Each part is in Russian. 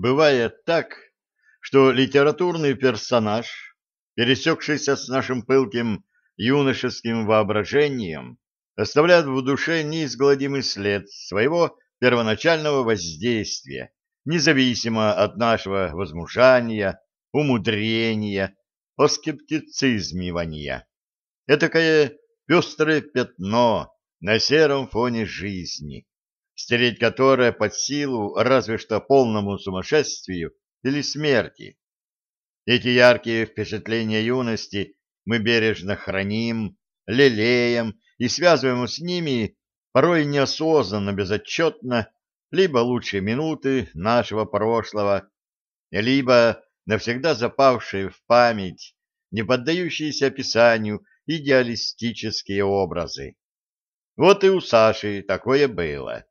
Бывает так, что литературный персонаж, пересекшийся с нашим пылким юношеским воображением, оставляет в душе неизгладимый след своего первоначального воздействия, независимо от нашего возмужания, умудрения, оскептицизмивания. Этакое пестрое пятно на сером фоне жизни, стереть которое под силу разве что полному сумасшествию или смерти. Эти яркие впечатления юности мы бережно храним, лелеем и связываем с ними порой неосознанно, безотчетно, либо лучшие минуты нашего прошлого, либо навсегда запавшие в память, не поддающиеся описанию идеалистические образы. Вот и у Саши такое было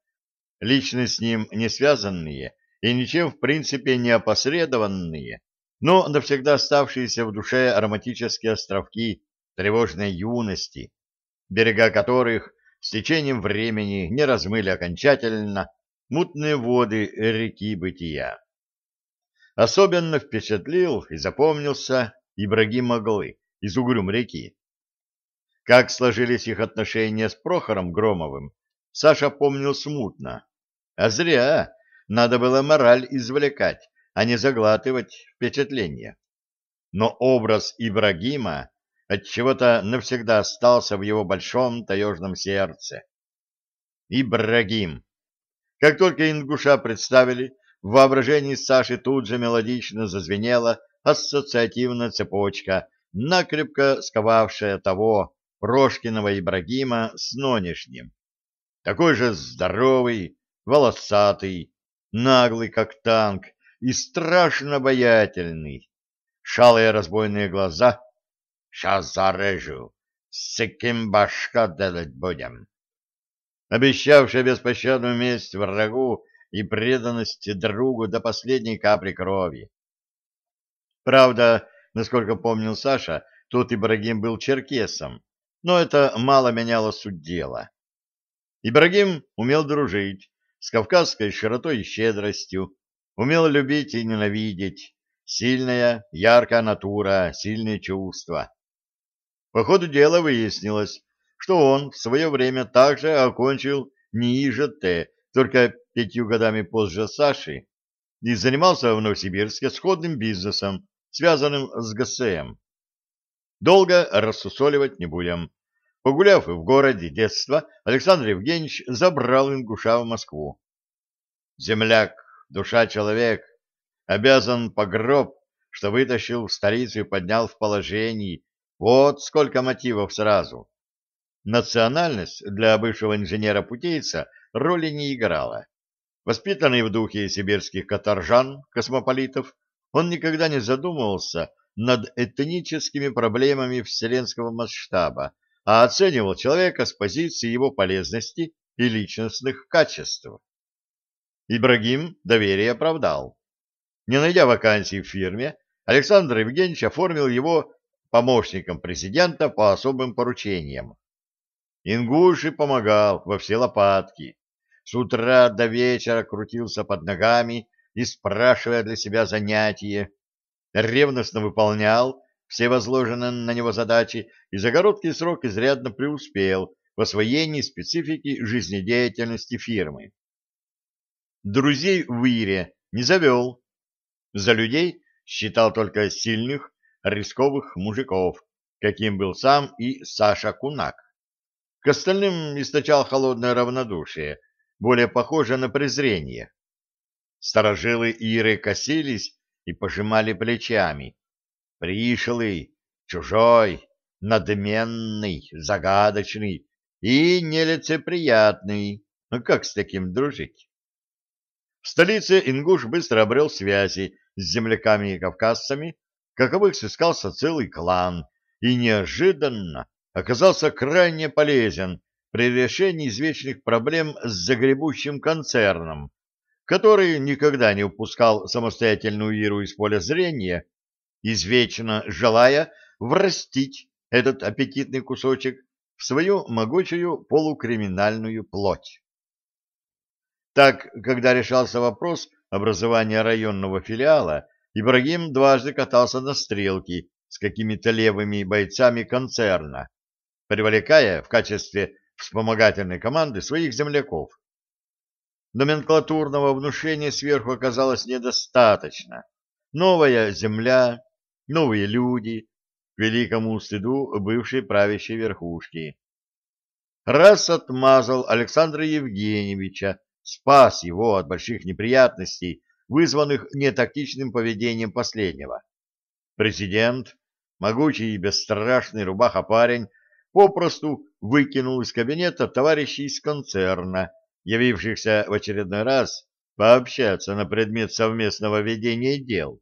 лично с ним не связанные и ничем в принципе не опосредованные, но навсегда оставшиеся в душе ароматические островки тревожной юности, берега которых с течением времени не размыли окончательно мутные воды реки бытия. Особенно впечатлил и запомнился Ибрагим Оглы из Угрюм реки. Как сложились их отношения с Прохором Громовым, Саша помнил смутно. А зря. Надо было мораль извлекать, а не заглатывать впечатление. Но образ Ибрагима отчего-то навсегда остался в его большом таежном сердце. Ибрагим. Как только ингуша представили, в воображении Саши тут же мелодично зазвенела ассоциативная цепочка, накрепко сковавшая того Прошкиного Ибрагима с нонешним. Такой же здоровый, волосатый, наглый, как танк, и страшно обаятельный. Шалые разбойные глаза. «Сейчас зарежу, с кем башка делать будем?» Обещавшая беспощадную месть врагу и преданность другу до последней капли крови. Правда, насколько помнил Саша, тот Ибрагим был черкесом, но это мало меняло суть дела. Ибрагим умел дружить с кавказской широтой и щедростью, умел любить и ненавидеть, сильная, яркая натура, сильные чувства. По ходу дела выяснилось, что он в свое время также окончил НИИЖТ, только пятью годами позже Саши, и занимался в Новосибирске сходным бизнесом, связанным с ГСМ. Долго рассусоливать не будем. Погуляв в городе детства, Александр Евгеньевич забрал ингуша в Москву. Земляк, душа человек, обязан по гроб, что вытащил в столицу и поднял в положении. Вот сколько мотивов сразу. Национальность для бывшего инженера-путейца роли не играла. Воспитанный в духе сибирских каторжан, космополитов, он никогда не задумывался над этническими проблемами вселенского масштаба, а оценивал человека с позиции его полезности и личностных качеств. Ибрагим доверие оправдал. Не найдя вакансии в фирме, Александр Евгеньевич оформил его помощником президента по особым поручениям. Ингуши помогал во все лопатки. С утра до вечера крутился под ногами и, спрашивая для себя занятие, ревностно выполнял все возложенные на него задачи и за короткий срок изрядно преуспел в освоении специфики жизнедеятельности фирмы. Друзей в Ире не завел. За людей считал только сильных, рисковых мужиков, каким был сам и Саша Кунак. К остальным источал холодное равнодушие, более похожее на презрение. Старожилы Иры косились и пожимали плечами, пришлый, чужой, надменный, загадочный и нелицеприятный. Ну как с таким дружить? В столице Ингуш быстро обрел связи с земляками и кавказцами, каковых сыскался целый клан, и неожиданно оказался крайне полезен при решении извечных проблем с загребущим концерном, который никогда не упускал самостоятельную Иру из поля зрения извечно желая врастить этот аппетитный кусочек в свою могучую полукриминальную плоть. Так, когда решался вопрос образования районного филиала Ибрагим дважды катался на стрелке с какими-то левыми бойцами концерна, привлекая в качестве вспомогательной команды своих земляков. Номенклатурного внушения сверху оказалось недостаточно. Новая земля, новые люди, к великому стыду бывшей правящей верхушки. Раз отмазал Александра Евгеньевича, спас его от больших неприятностей, вызванных нетактичным поведением последнего. Президент, могучий и бесстрашный рубаха-парень, попросту выкинул из кабинета товарищей из концерна, явившихся в очередной раз пообщаться на предмет совместного ведения дел.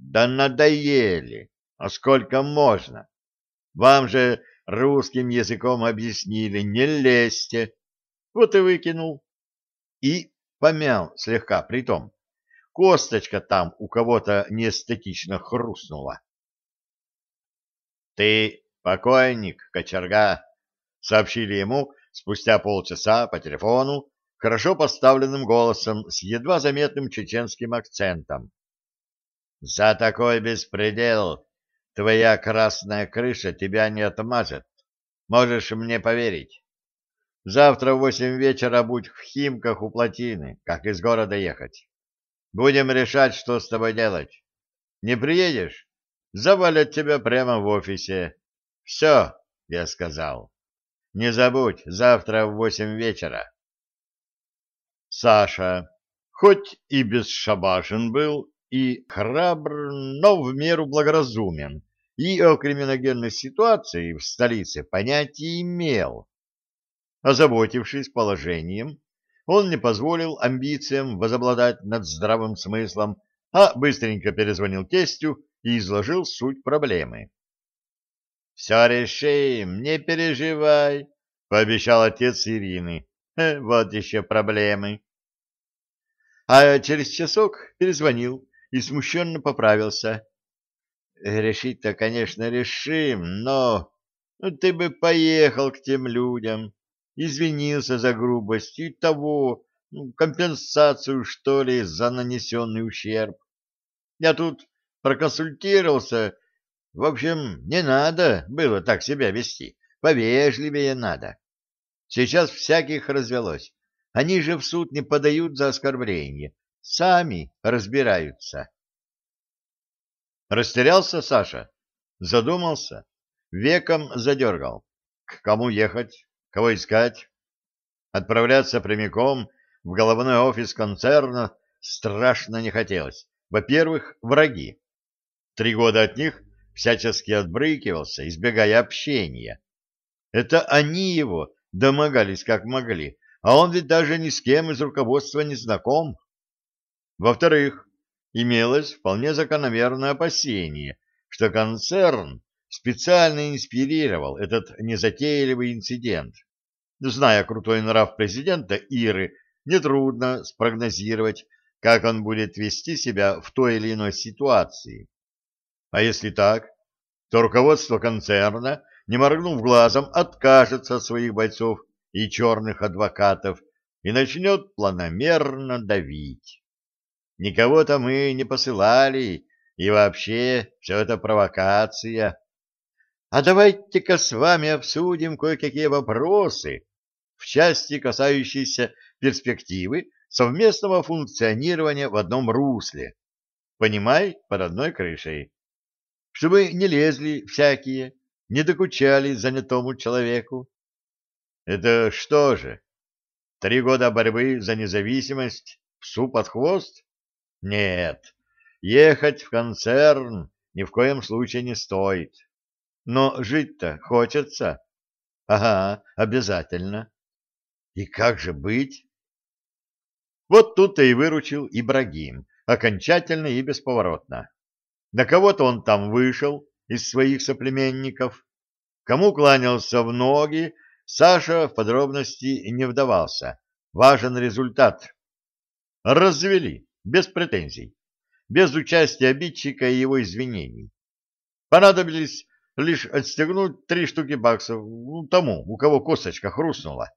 Да надоели! А сколько можно? Вам же русским языком объяснили, не лезьте. Вот и выкинул. И помял слегка, притом. Косточка там у кого-то неэстетично хрустнула. «Ты покойник, кочерга», — сообщили ему спустя полчаса по телефону хорошо поставленным голосом с едва заметным чеченским акцентом. «За такой беспредел твоя красная крыша тебя не отмажет. Можешь мне поверить. Завтра в восемь вечера будь в Химках у плотины, как из города ехать. Будем решать, что с тобой делать. Не приедешь? Завалят тебя прямо в офисе. Все, я сказал. Не забудь, завтра в восемь вечера. Саша, хоть и бесшабашен был, и храбр, но в меру благоразумен, и о криминогенной ситуации в столице понятия имел. Озаботившись положением, он не позволил амбициям возобладать над здравым смыслом, а быстренько перезвонил тестю и изложил суть проблемы. — Все решим, не переживай, — пообещал отец Ирины. Э, — Вот еще проблемы. А через часок перезвонил и смущенно поправился. — Решить-то, конечно, решим, но ну, ты бы поехал к тем людям, извинился за грубость и того, ну, компенсацию, что ли, за нанесенный ущерб. Я тут проконсультировался. В общем, не надо было так себя вести. Повежливее надо. Сейчас всяких развелось. Они же в суд не подают за оскорбление. Сами разбираются. Растерялся Саша. Задумался. Веком задергал. К кому ехать? Кого искать? Отправляться прямиком в головной офис концерна страшно не хотелось. Во-первых, враги. Три года от них всячески отбрыкивался, избегая общения. Это они его домогались как могли, а он ведь даже ни с кем из руководства не знаком. Во-вторых, имелось вполне закономерное опасение, что концерн специально инспирировал этот незатейливый инцидент. Зная крутой нрав президента Иры, нетрудно спрогнозировать, как он будет вести себя в той или иной ситуации. А если так, то руководство концерна, не моргнув глазом, откажется от своих бойцов и черных адвокатов и начнет планомерно давить. Никого-то мы не посылали, и вообще все это провокация. А давайте-ка с вами обсудим кое-какие вопросы в части, касающиеся перспективы совместного функционирования в одном русле. Понимай, под одной крышей. Чтобы не лезли всякие, не докучали занятому человеку. Это что же? Три года борьбы за независимость, псу под хвост? Нет, ехать в концерн ни в коем случае не стоит. Но жить-то хочется. Ага, обязательно. И как же быть? Вот тут-то и выручил Ибрагим, окончательно и бесповоротно. На кого-то он там вышел из своих соплеменников, кому кланялся в ноги, Саша в подробности не вдавался. Важен результат. Развели, без претензий, без участия обидчика и его извинений. Понадобились лишь отстегнуть три штуки баксов ну, тому, у кого косточка хрустнула.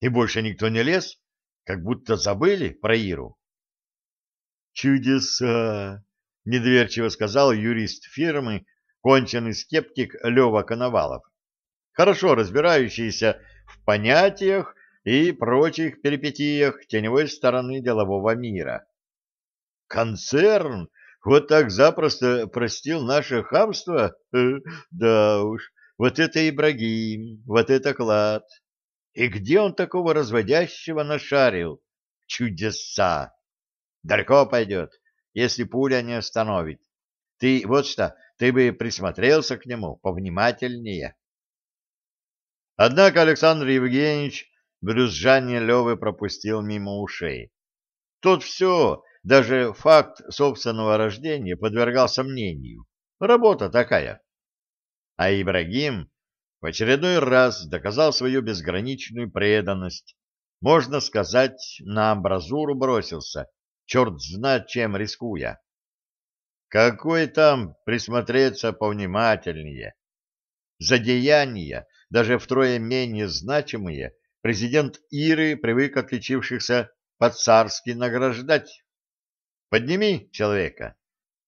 И больше никто не лез, как будто забыли про Иру. Чудеса! — недоверчиво сказал юрист фирмы, конченый скептик Лева Коновалов, хорошо разбирающийся в понятиях и прочих перипетиях теневой стороны делового мира. Концерн вот так запросто простил наше хамство? Да уж, вот это Ибрагим, вот это клад. И где он такого разводящего нашарил? Чудеса! Далеко пойдет, если пуля не остановит. Ты вот что, ты бы присмотрелся к нему повнимательнее. Однако Александр Евгеньевич брюзжание Левы пропустил мимо ушей. Тут все, даже факт собственного рождения подвергал сомнению. Работа такая. А Ибрагим в очередной раз доказал свою безграничную преданность. Можно сказать, на амбразуру бросился, черт знает чем рискуя. Какой там присмотреться повнимательнее? За деяния, даже втрое менее значимые, президент Иры привык отличившихся по-царски награждать. Подними человека,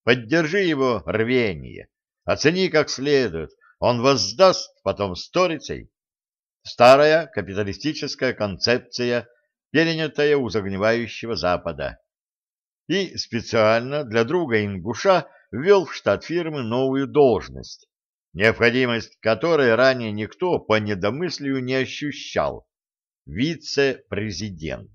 поддержи его рвение, оцени как следует, он воздаст потом сторицей. Старая капиталистическая концепция, перенятая у загнивающего Запада. И специально для друга ингуша ввел в штат фирмы новую должность, необходимость которой ранее никто по недомыслию не ощущал – вице-президент.